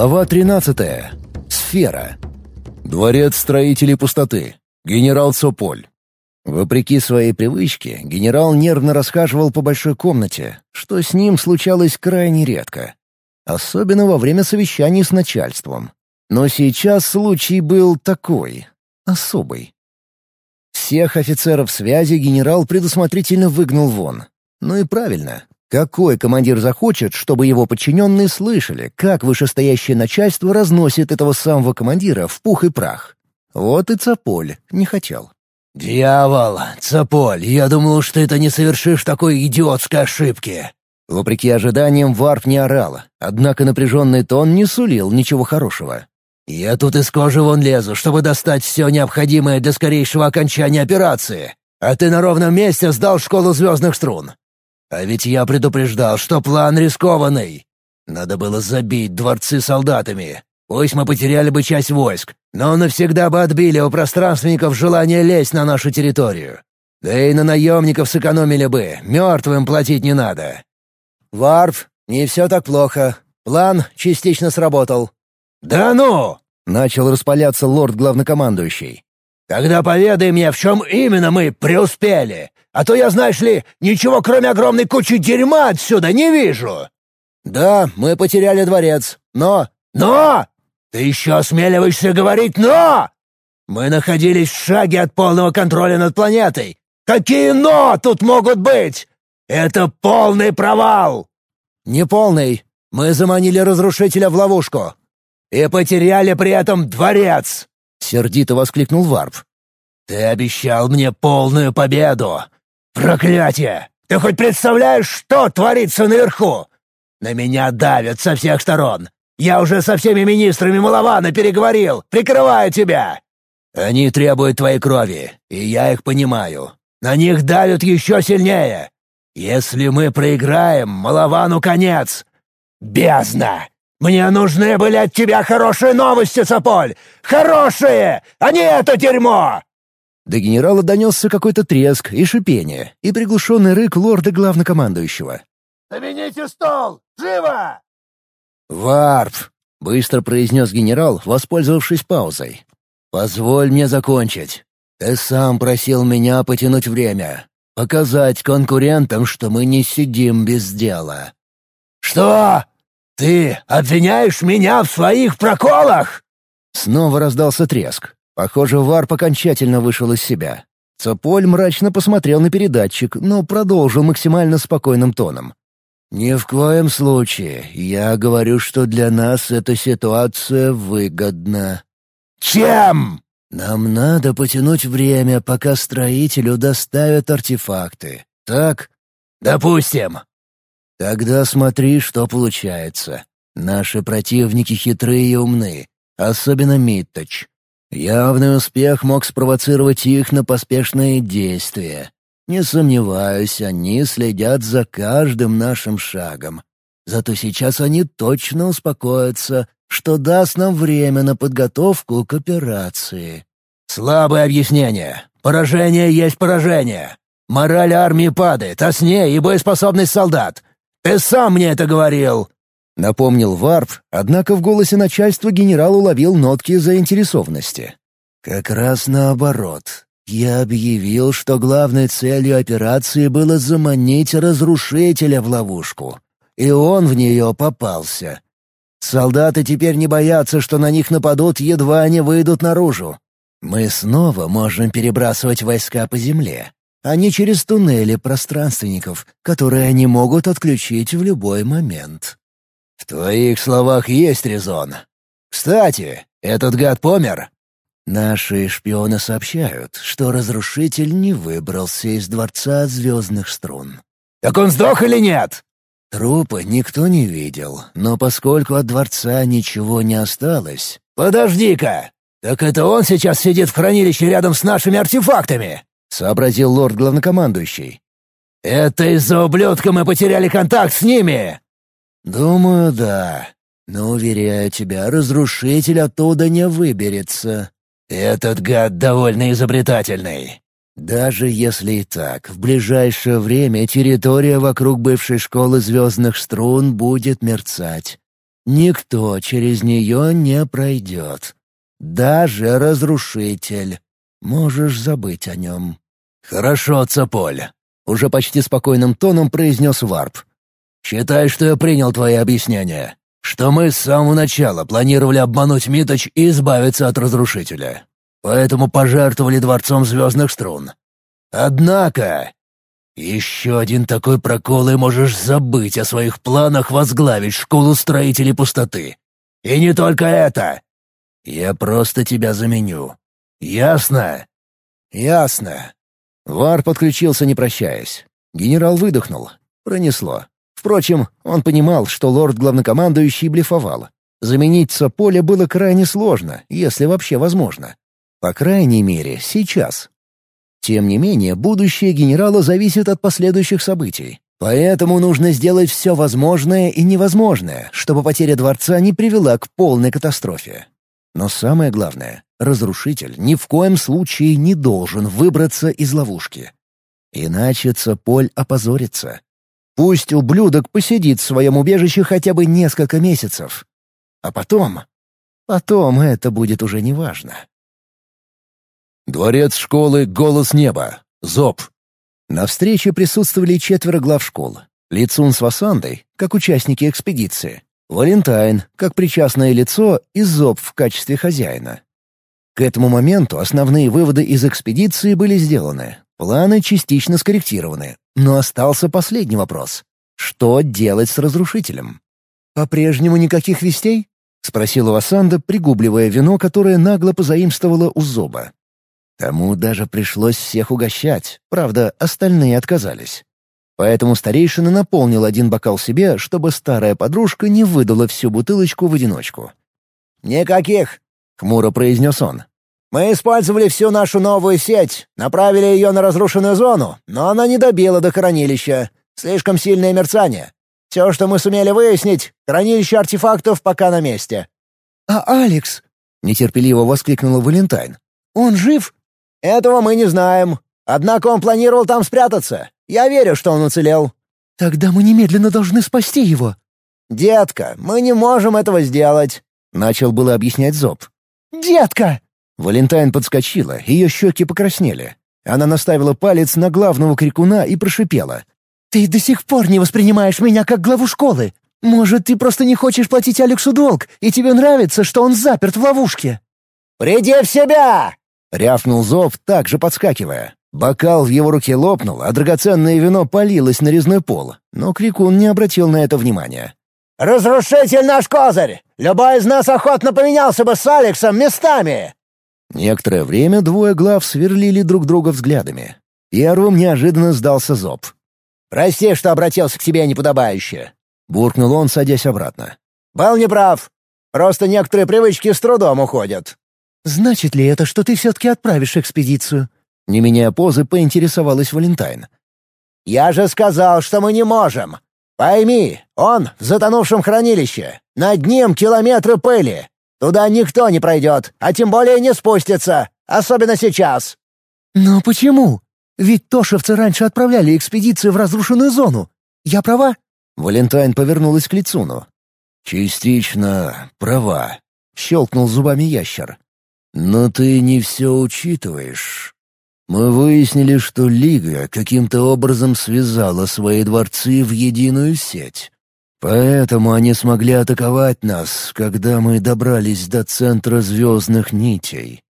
Глава 13. Сфера. Дворец строителей пустоты. Генерал Цополь. Вопреки своей привычке, генерал нервно расхаживал по большой комнате, что с ним случалось крайне редко. Особенно во время совещаний с начальством. Но сейчас случай был такой, особый. Всех офицеров связи генерал предусмотрительно выгнал вон. Ну и правильно, какой командир захочет, чтобы его подчиненные слышали, как вышестоящее начальство разносит этого самого командира в пух и прах? Вот и Цаполь не хотел. «Дьявол, Цаполь, я думал, что ты не совершишь такой идиотской ошибки!» Вопреки ожиданиям, Варп не орал, однако напряженный тон не сулил ничего хорошего. «Я тут из кожи вон лезу, чтобы достать все необходимое для скорейшего окончания операции, а ты на ровном месте сдал школу звездных струн. А ведь я предупреждал, что план рискованный. Надо было забить дворцы солдатами. Пусть мы потеряли бы часть войск, но навсегда бы отбили у пространственников желание лезть на нашу территорию. Да и на наемников сэкономили бы, мертвым платить не надо. «Варф, не все так плохо. План частично сработал». «Да ну!» — начал распаляться лорд-главнокомандующий. «Тогда поведай мне, в чем именно мы преуспели. А то я, знаешь ли, ничего кроме огромной кучи дерьма отсюда не вижу». «Да, мы потеряли дворец, но...» «Но? Ты еще осмеливаешься говорить «но»?» Мы находились в шаге от полного контроля над планетой. Какие «но» тут могут быть? Это полный провал!» «Не полный. Мы заманили разрушителя в ловушку». «И потеряли при этом дворец!» — сердито воскликнул Варп. «Ты обещал мне полную победу! Проклятие! Ты хоть представляешь, что творится наверху? На меня давят со всех сторон. Я уже со всеми министрами Малавана переговорил, прикрываю тебя. Они требуют твоей крови, и я их понимаю. На них давят еще сильнее. Если мы проиграем, Малавану конец. Бездна! Мне нужны были от тебя хорошие новости, Цаполь! Хорошие, а не это дерьмо!» До генерала донесся какой-то треск и шипение, и приглушенный рык лорда главнокомандующего. «Замените стол! Живо!» «Варп!» — быстро произнес генерал, воспользовавшись паузой. «Позволь мне закончить. Ты сам просил меня потянуть время, показать конкурентам, что мы не сидим без дела». «Что? Ты обвиняешь меня в своих проколах?» Снова раздался треск. Похоже, Варп окончательно вышел из себя. Цополь мрачно посмотрел на передатчик, но продолжил максимально спокойным тоном. «Ни в коем случае. Я говорю, что для нас эта ситуация выгодна». «Чем?» «Нам надо потянуть время, пока строителю доставят артефакты. Так?» «Допустим». «Тогда смотри, что получается. Наши противники хитрые и умны, особенно Митточ. Явный успех мог спровоцировать их на поспешные действия. Не сомневаюсь, они следят за каждым нашим шагом. Зато сейчас они точно успокоятся, что даст нам время на подготовку к операции. Слабое объяснение. Поражение есть поражение. Мораль армии падает, а с ней и боеспособность солдат. Ты сам мне это говорил. Напомнил Варп, однако в голосе начальства генерал уловил нотки заинтересованности. «Как раз наоборот. Я объявил, что главной целью операции было заманить разрушителя в ловушку. И он в нее попался. Солдаты теперь не боятся, что на них нападут, едва они выйдут наружу. Мы снова можем перебрасывать войска по земле, а не через туннели пространственников, которые они могут отключить в любой момент». «В твоих словах есть резон. Кстати, этот гад помер?» «Наши шпионы сообщают, что разрушитель не выбрался из Дворца Звездных Струн». «Так он сдох или нет?» Трупа никто не видел, но поскольку от Дворца ничего не осталось... «Подожди-ка! Так это он сейчас сидит в хранилище рядом с нашими артефактами?» — сообразил лорд-главнокомандующий. «Это из-за ублюдка мы потеряли контакт с ними!» «Думаю, да. Но, уверяю тебя, разрушитель оттуда не выберется». «Этот гад довольно изобретательный». «Даже если и так, в ближайшее время территория вокруг бывшей школы звездных струн будет мерцать. Никто через нее не пройдет. Даже разрушитель. Можешь забыть о нем». «Хорошо, Цаполь», — уже почти спокойным тоном произнес Варп. «Считай, что я принял твои объяснения, что мы с самого начала планировали обмануть Миточ и избавиться от разрушителя. Поэтому пожертвовали Дворцом Звездных Струн. Однако, еще один такой прокол, и можешь забыть о своих планах возглавить школу строителей пустоты. И не только это. Я просто тебя заменю. Ясно?» «Ясно». Вар подключился, не прощаясь. Генерал выдохнул. Пронесло. Впрочем, он понимал, что лорд-главнокомандующий блефовал. Заменить Цополя было крайне сложно, если вообще возможно. По крайней мере, сейчас. Тем не менее, будущее генерала зависит от последующих событий. Поэтому нужно сделать все возможное и невозможное, чтобы потеря дворца не привела к полной катастрофе. Но самое главное, разрушитель ни в коем случае не должен выбраться из ловушки. Иначе Цополь опозорится. Пусть ублюдок посидит в своем убежище хотя бы несколько месяцев. А потом... Потом это будет уже неважно. Дворец школы «Голос неба». ЗОП. На встрече присутствовали четверо глав школ. Лицун с Васандой, как участники экспедиции. Валентайн, как причастное лицо, и Зоб в качестве хозяина. К этому моменту основные выводы из экспедиции были сделаны, планы частично скорректированы, но остался последний вопрос. Что делать с разрушителем? «По-прежнему никаких вестей?» — спросила Васанда, пригубливая вино, которое нагло позаимствовала у Зоба. Тому даже пришлось всех угощать, правда, остальные отказались. Поэтому старейшина наполнил один бокал себе, чтобы старая подружка не выдала всю бутылочку в одиночку. «Никаких!» — хмуро произнес он. «Мы использовали всю нашу новую сеть, направили ее на разрушенную зону, но она не добила до хранилища. Слишком сильное мерцание. Все, что мы сумели выяснить, хранилище артефактов пока на месте». «А Алекс?» — нетерпеливо воскликнула Валентайн. «Он жив?» «Этого мы не знаем. Однако он планировал там спрятаться. Я верю, что он уцелел». «Тогда мы немедленно должны спасти его». «Детка, мы не можем этого сделать», — начал было объяснять Зоб. «Детка!» Валентайн подскочила, ее щеки покраснели. Она наставила палец на главного крикуна и прошипела. «Ты до сих пор не воспринимаешь меня как главу школы. Может, ты просто не хочешь платить Алексу долг, и тебе нравится, что он заперт в ловушке?» «Приди в себя!» — рявкнул Зов, также подскакивая. Бокал в его руке лопнул, а драгоценное вино полилось на резной пол, но Крикун не обратил на это внимания. «Разрушитель наш козырь! Любой из нас охотно поменялся бы с Алексом местами!» Некоторое время двое глав сверлили друг друга взглядами. Первым неожиданно сдался Зоб. «Прости, что обратился к тебе неподобающе», — буркнул он, садясь обратно. «Был неправ. Просто некоторые привычки с трудом уходят. «Значит ли это, что ты все-таки отправишь экспедицию?» Не меняя позы, поинтересовалась Валентайн. «Я же сказал, что мы не можем. Пойми, он в затонувшем хранилище. Над ним километры пыли. Туда никто не пройдет, а тем более не спустится, особенно сейчас». «Но почему? Ведь тошевцы раньше отправляли экспедиции в разрушенную зону. Я права?» Валентайн повернулась к Лицуну. «Частично права», — щелкнул зубами ящер. Но ты не все учитываешь. Мы выяснили, что Лига каким-то образом связала свои дворцы в единую сеть. Поэтому они смогли атаковать нас, когда мы добрались до центра звездных нитей.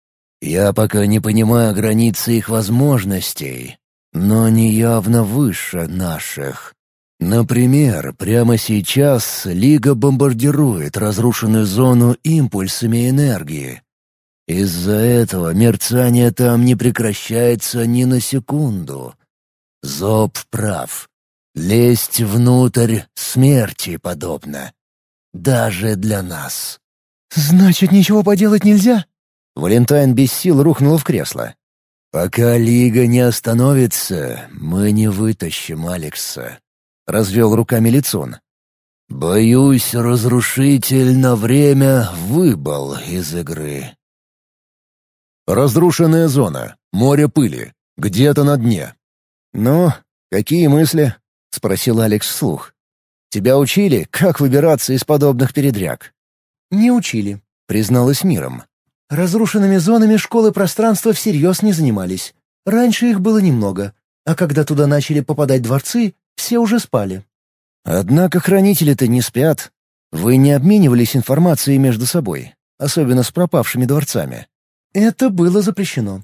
Я пока не понимаю границы их возможностей, но они явно выше наших. Например, прямо сейчас Лига бомбардирует разрушенную зону импульсами энергии, из-за этого мерцание там не прекращается ни на секунду. Зоб прав. Лезть внутрь смерти подобно. Даже для нас. «Значит, ничего поделать нельзя?» Валентайн без сил рухнула в кресло. «Пока Лига не остановится, мы не вытащим Алекса», — развел руками Лицун. «Боюсь, разрушитель на время выбыл из игры». Разрушенная зона. Море пыли. Где-то на дне. «Ну, какие мысли?» — спросил Алекс вслух. Тебя учили, как выбираться из подобных передряг?» «Не учили», — призналась миром. «Разрушенными зонами школы пространства всерьез не занимались. Раньше их было немного, а когда туда начали попадать дворцы, все уже спали». «Однако хранители-то не спят. Вы не обменивались информацией между собой, особенно с пропавшими дворцами?» «Это было запрещено».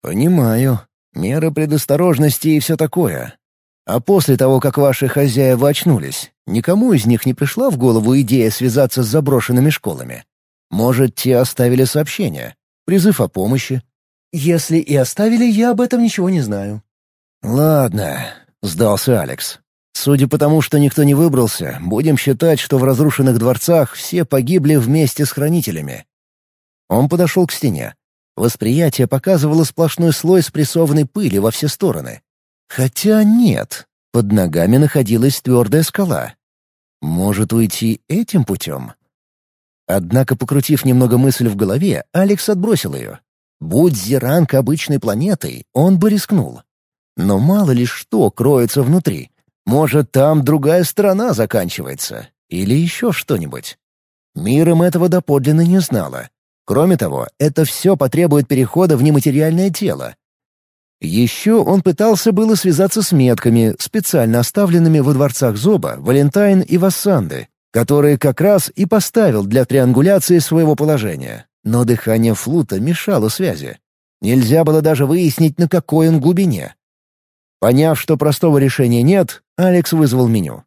«Понимаю. Меры предосторожности и все такое. А после того, как ваши хозяева очнулись, никому из них не пришла в голову идея связаться с заброшенными школами? Может, те оставили сообщение? Призыв о помощи? Если и оставили, я об этом ничего не знаю. Ладно, сдался Алекс. Судя по тому, что никто не выбрался, будем считать, что в разрушенных дворцах все погибли вместе с хранителями. Он подошел к стене. Восприятие показывало сплошной слой спрессованной пыли во все стороны. Хотя нет, под ногами находилась твердая скала. Может уйти этим путем? Однако, покрутив немного мысль в голове, Алекс отбросил ее. Будь Зеранг обычной планетой, он бы рискнул. Но мало ли что кроется внутри. Может, там другая сторона заканчивается. Или еще что-нибудь. Миром этого доподлинно не знала. Кроме того, это все потребует перехода в нематериальное тело, еще он пытался было связаться с метками, специально оставленными во дворцах Зоба, Валентайн и Вассанды, которые как раз и поставил для триангуляции своего положения. Но дыхание флута мешало связи. Нельзя было даже выяснить, на какой он глубине. Поняв, что простого решения нет, Алекс вызвал меню.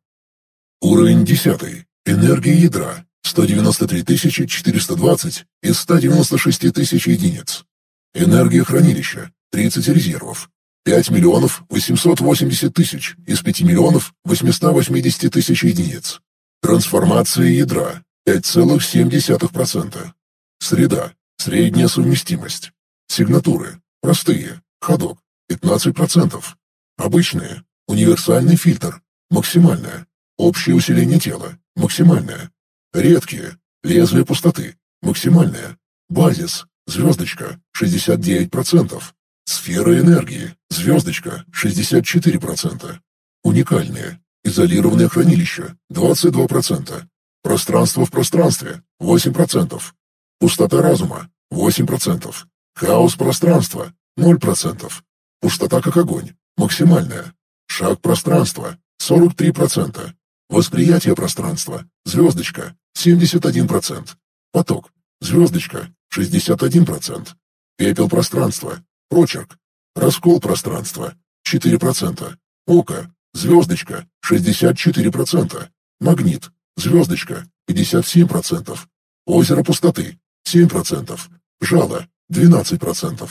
Уровень 10. Энергия ядра. 193 420 из 196 тысяч единиц. Энергия хранилища. 30 резервов. 5 миллионов 880 тысяч из 5 миллионов 880 тысяч единиц. Трансформация ядра 5,7%. Среда. Средняя совместимость. Сигнатуры. Простые. Ходок. 15%. Обычные. Универсальный фильтр. Максимальное. Общее усиление тела. Максимальное. Редкие. Лезвие пустоты. Максимальное. Базис. Звездочка. 69%. Сфера энергии. Звездочка. 64%. Уникальные. Изолированное хранилище. 22%. Пространство в пространстве. 8%. Пустота разума. 8%. Хаос пространства. 0%. Пустота как огонь. Максимальная. Шаг пространства. 43%. Восприятие пространства. Звездочка. 71%. Поток. Звездочка. 61%. Пепел пространства. Прочерк. Раскол пространства. 4%. Око. Звездочка. 64%. Магнит. Звездочка. 57%. Озеро пустоты. 7%. Жало. 12%.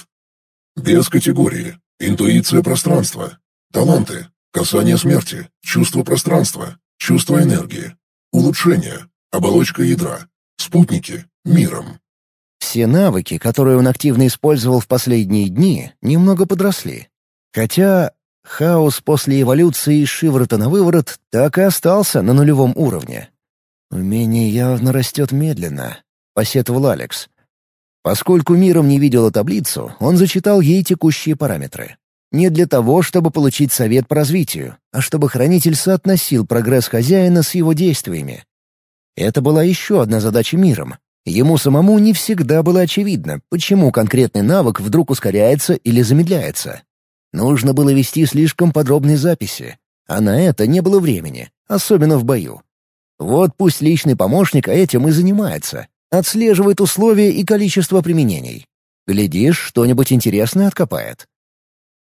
Без категории. Интуиция пространства. Таланты. Касание смерти. Чувство пространства. Чувство энергии. Улучшение. Оболочка ядра. Спутники. Миром. Все навыки, которые он активно использовал в последние дни, немного подросли. Хотя хаос после эволюции шиворота на выворот так и остался на нулевом уровне. «Умение явно растет медленно», — посетовал Алекс. Поскольку миром не видела таблицу, он зачитал ей текущие параметры. Не для того, чтобы получить совет по развитию, а чтобы хранитель соотносил прогресс хозяина с его действиями. Это была еще одна задача миром Ему самому не всегда было очевидно, почему конкретный навык вдруг ускоряется или замедляется. Нужно было вести слишком подробные записи, а на это не было времени, особенно в бою. Вот пусть личный помощник этим и занимается, отслеживает условия и количество применений. Глядишь, что-нибудь интересное откопает.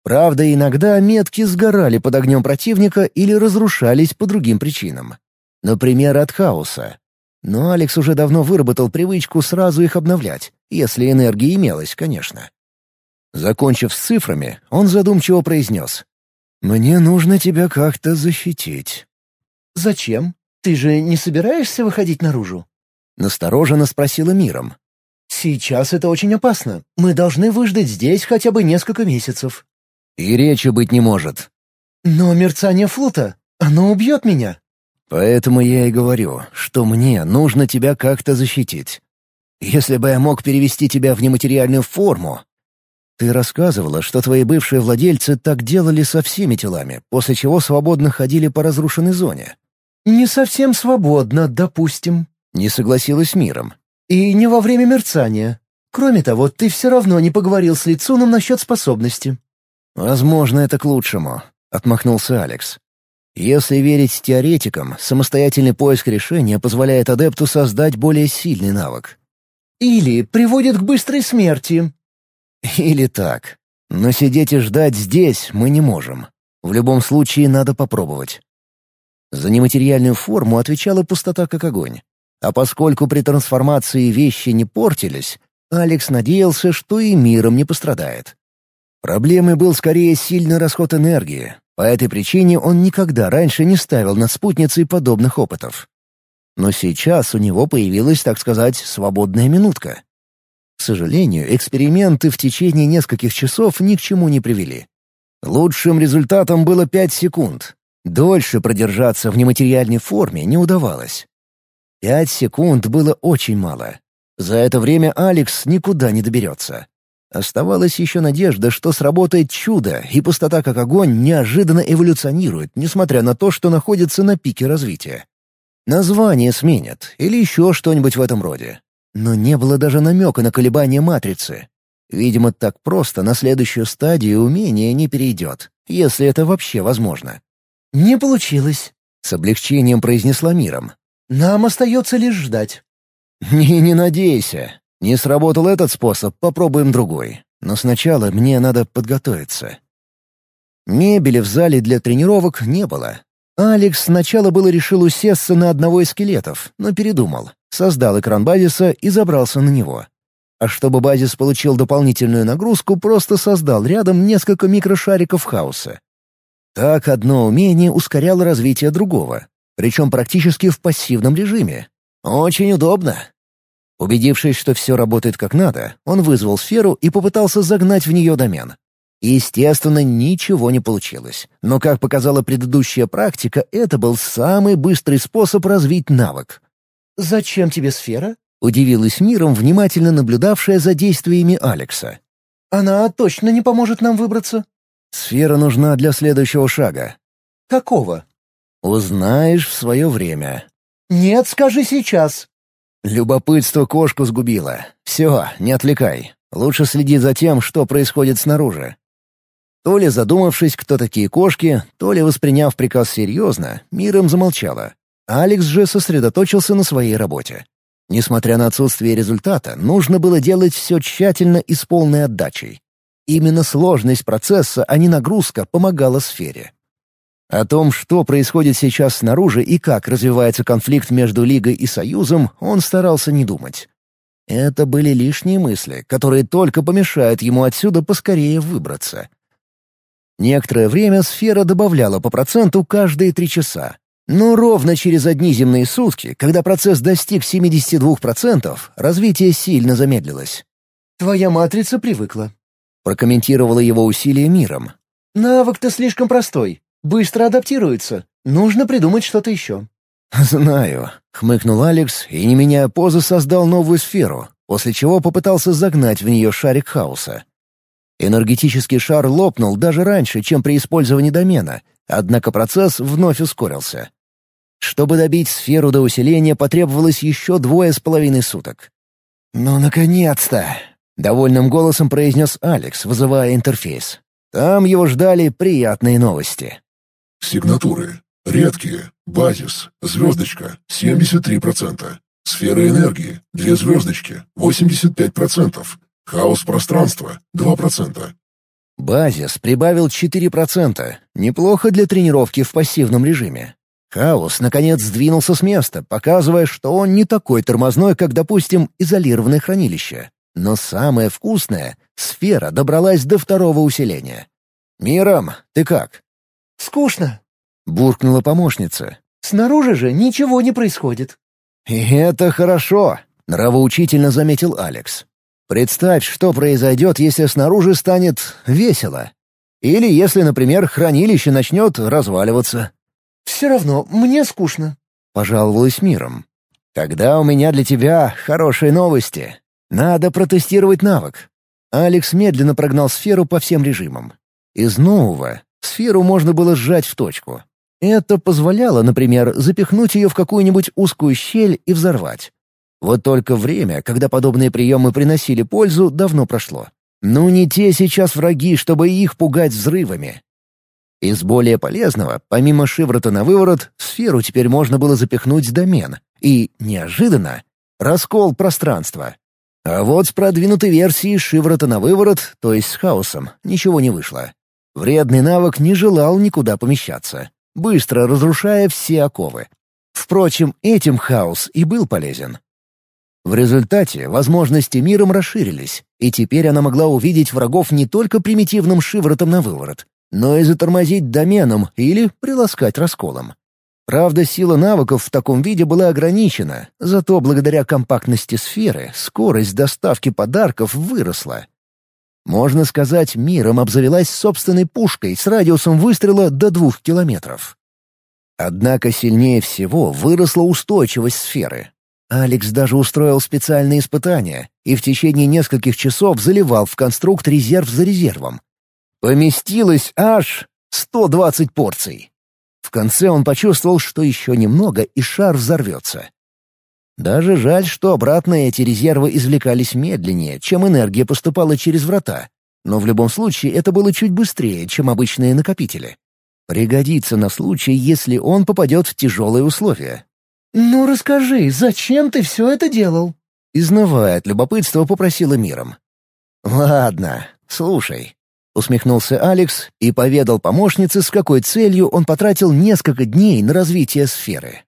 Правда, иногда метки сгорали под огнем противника или разрушались по другим причинам. Например, от хаоса. Но Алекс уже давно выработал привычку сразу их обновлять, если энергия имелась, конечно. Закончив с цифрами, он задумчиво произнес. «Мне нужно тебя как-то защитить». «Зачем? Ты же не собираешься выходить наружу?» Настороженно спросила Миром. «Сейчас это очень опасно. Мы должны выждать здесь хотя бы несколько месяцев». «И речи быть не может». «Но мерцание флота, оно убьет меня». Поэтому я и говорю, что мне нужно тебя как-то защитить. Если бы я мог перевести тебя в нематериальную форму... Ты рассказывала, что твои бывшие владельцы так делали со всеми телами, после чего свободно ходили по разрушенной зоне. «Не совсем свободно, допустим», — не согласилась миром. «И не во время мерцания. Кроме того, ты все равно не поговорил с Лицуном насчет способности». «Возможно, это к лучшему», — отмахнулся Алекс. «Если верить теоретикам, самостоятельный поиск решения позволяет адепту создать более сильный навык». «Или приводит к быстрой смерти». «Или так. Но сидеть и ждать здесь мы не можем. В любом случае надо попробовать». За нематериальную форму отвечала пустота как огонь. А поскольку при трансформации вещи не портились, Алекс надеялся, что и миром не пострадает. Проблемой был скорее сильный расход энергии. По этой причине он никогда раньше не ставил над спутницей подобных опытов. Но сейчас у него появилась, так сказать, свободная минутка. К сожалению, эксперименты в течение нескольких часов ни к чему не привели. Лучшим результатом было пять секунд, Дольше продержаться в нематериальной форме не удавалось. Пять секунд было очень мало. За это время Алекс никуда не доберется. Оставалась еще надежда, что сработает чудо, и пустота как огонь неожиданно эволюционирует, несмотря на то, что находится на пике развития. Название сменят или еще что-нибудь в этом роде. Но не было даже намека на колебания матрицы. Видимо, так просто на следующую стадию умения не перейдет, если это вообще возможно. «Не получилось», — с облегчением произнесла миром. «Нам остается лишь ждать». «Не, не надейся. Не сработал этот способ, попробуем другой. Но сначала мне надо подготовиться». Мебели в зале для тренировок не было. Алекс сначала было решил усесться на одного из скелетов, но передумал. Создал экран базиса и забрался на него. А чтобы базис получил дополнительную нагрузку, просто создал рядом несколько микрошариков хаоса. Так одно умение ускоряло развитие другого, причем практически в пассивном режиме. Очень удобно. Убедившись, что все работает как надо, он вызвал сферу и попытался загнать в нее домен. Естественно, ничего не получилось. Но, как показала предыдущая практика, это был самый быстрый способ развить навык. «Зачем тебе сфера?» — удивилась миром, внимательно наблюдавшая за действиями Алекса. «Она точно не поможет нам выбраться?» Сфера нужна для следующего шага. Какого? Узнаешь в свое время. Нет, скажи сейчас. Любопытство кошку сгубило. Все, не отвлекай. Лучше следи за тем, что происходит снаружи. То ли задумавшись, кто такие кошки, то ли восприняв приказ серьезно, миром замолчала. Алекс же сосредоточился на своей работе. Несмотря на отсутствие результата, нужно было делать все тщательно и с полной отдачей. Именно сложность процесса, а не нагрузка, помогала сфере. О том, что происходит сейчас снаружи и как развивается конфликт между Лигой и Союзом, он старался не думать. Это были лишние мысли, которые только помешают ему отсюда поскорее выбраться. Некоторое время сфера добавляла по проценту каждые три часа. Но ровно через одни земные сутки, когда процесс достиг 72%, развитие сильно замедлилось. «Твоя матрица привыкла», Прокомментировала его усилия миром. «Навык-то слишком простой. Быстро адаптируется. Нужно придумать что-то еще». «Знаю», — хмыкнул Алекс и, не меняя позы, создал новую сферу, после чего попытался загнать в нее шарик хаоса. Энергетический шар лопнул даже раньше, чем при использовании домена, однако процесс вновь ускорился. Чтобы добить сферу до усиления, потребовалось еще двое с половиной суток. «Ну, наконец-то!» Довольным голосом произнес Алекс, вызывая интерфейс. Там его ждали приятные новости. Сигнатуры. Редкие. Базис. Звездочка. 73%. Сфера энергии. Две звездочки. 85%. Хаос пространства. 2%. Базис прибавил 4%. Неплохо для тренировки в пассивном режиме. Хаос, наконец, сдвинулся с места, показывая, что он не такой тормозной, как, допустим, изолированное хранилище. Но самое вкусное — сфера добралась до второго усиления. «Миром, ты как?» «Скучно», — буркнула помощница. «Снаружи же ничего не происходит». «И это хорошо», — нравоучительно заметил Алекс. «Представь, что произойдет, если снаружи станет весело. Или если, например, хранилище начнет разваливаться». «Все равно, мне скучно», — пожаловалась миром. «Тогда у меня для тебя хорошие новости. Надо протестировать навык. Алекс медленно прогнал сферу по всем режимам. Из нового сферу можно было сжать в точку. Это позволяло, например, запихнуть ее в какую-нибудь узкую щель и взорвать. Вот только время, когда подобные приемы приносили пользу, давно прошло. Ну не те сейчас враги, чтобы их пугать взрывами. Из более полезного, помимо шиворота на выворот, в сферу теперь можно было запихнуть домен. И, неожиданно, раскол пространства. А вот с продвинутой версией шиворота на выворот, то есть с хаосом, ничего не вышло. Вредный навык не желал никуда помещаться, быстро разрушая все оковы. Впрочем, этим хаос и был полезен. В результате возможности миром расширились, и теперь она могла увидеть врагов не только примитивным шиворотом на выворот, но и затормозить доменом или приласкать расколом. Правда, сила навыков в таком виде была ограничена, зато благодаря компактности сферы скорость доставки подарков выросла. Можно сказать, миром обзавелась собственной пушкой с радиусом выстрела до двух километров. Однако сильнее всего выросла устойчивость сферы. Алекс даже устроил специальные испытания и в течение нескольких часов заливал в конструкт резерв за резервом. Поместилось аж 120 порций. В конце он почувствовал, что еще немного, и шар взорвется. Даже жаль, что обратно эти резервы извлекались медленнее, чем энергия поступала через врата. Но в любом случае это было чуть быстрее, чем обычные накопители. Пригодится на случай, если он попадет в тяжелые условия. «Ну расскажи, зачем ты все это делал?» Изнывая от любопытства, попросила миром. «Ладно, слушай». Усмехнулся Алекс и поведал помощнице, с какой целью он потратил несколько дней на развитие сферы.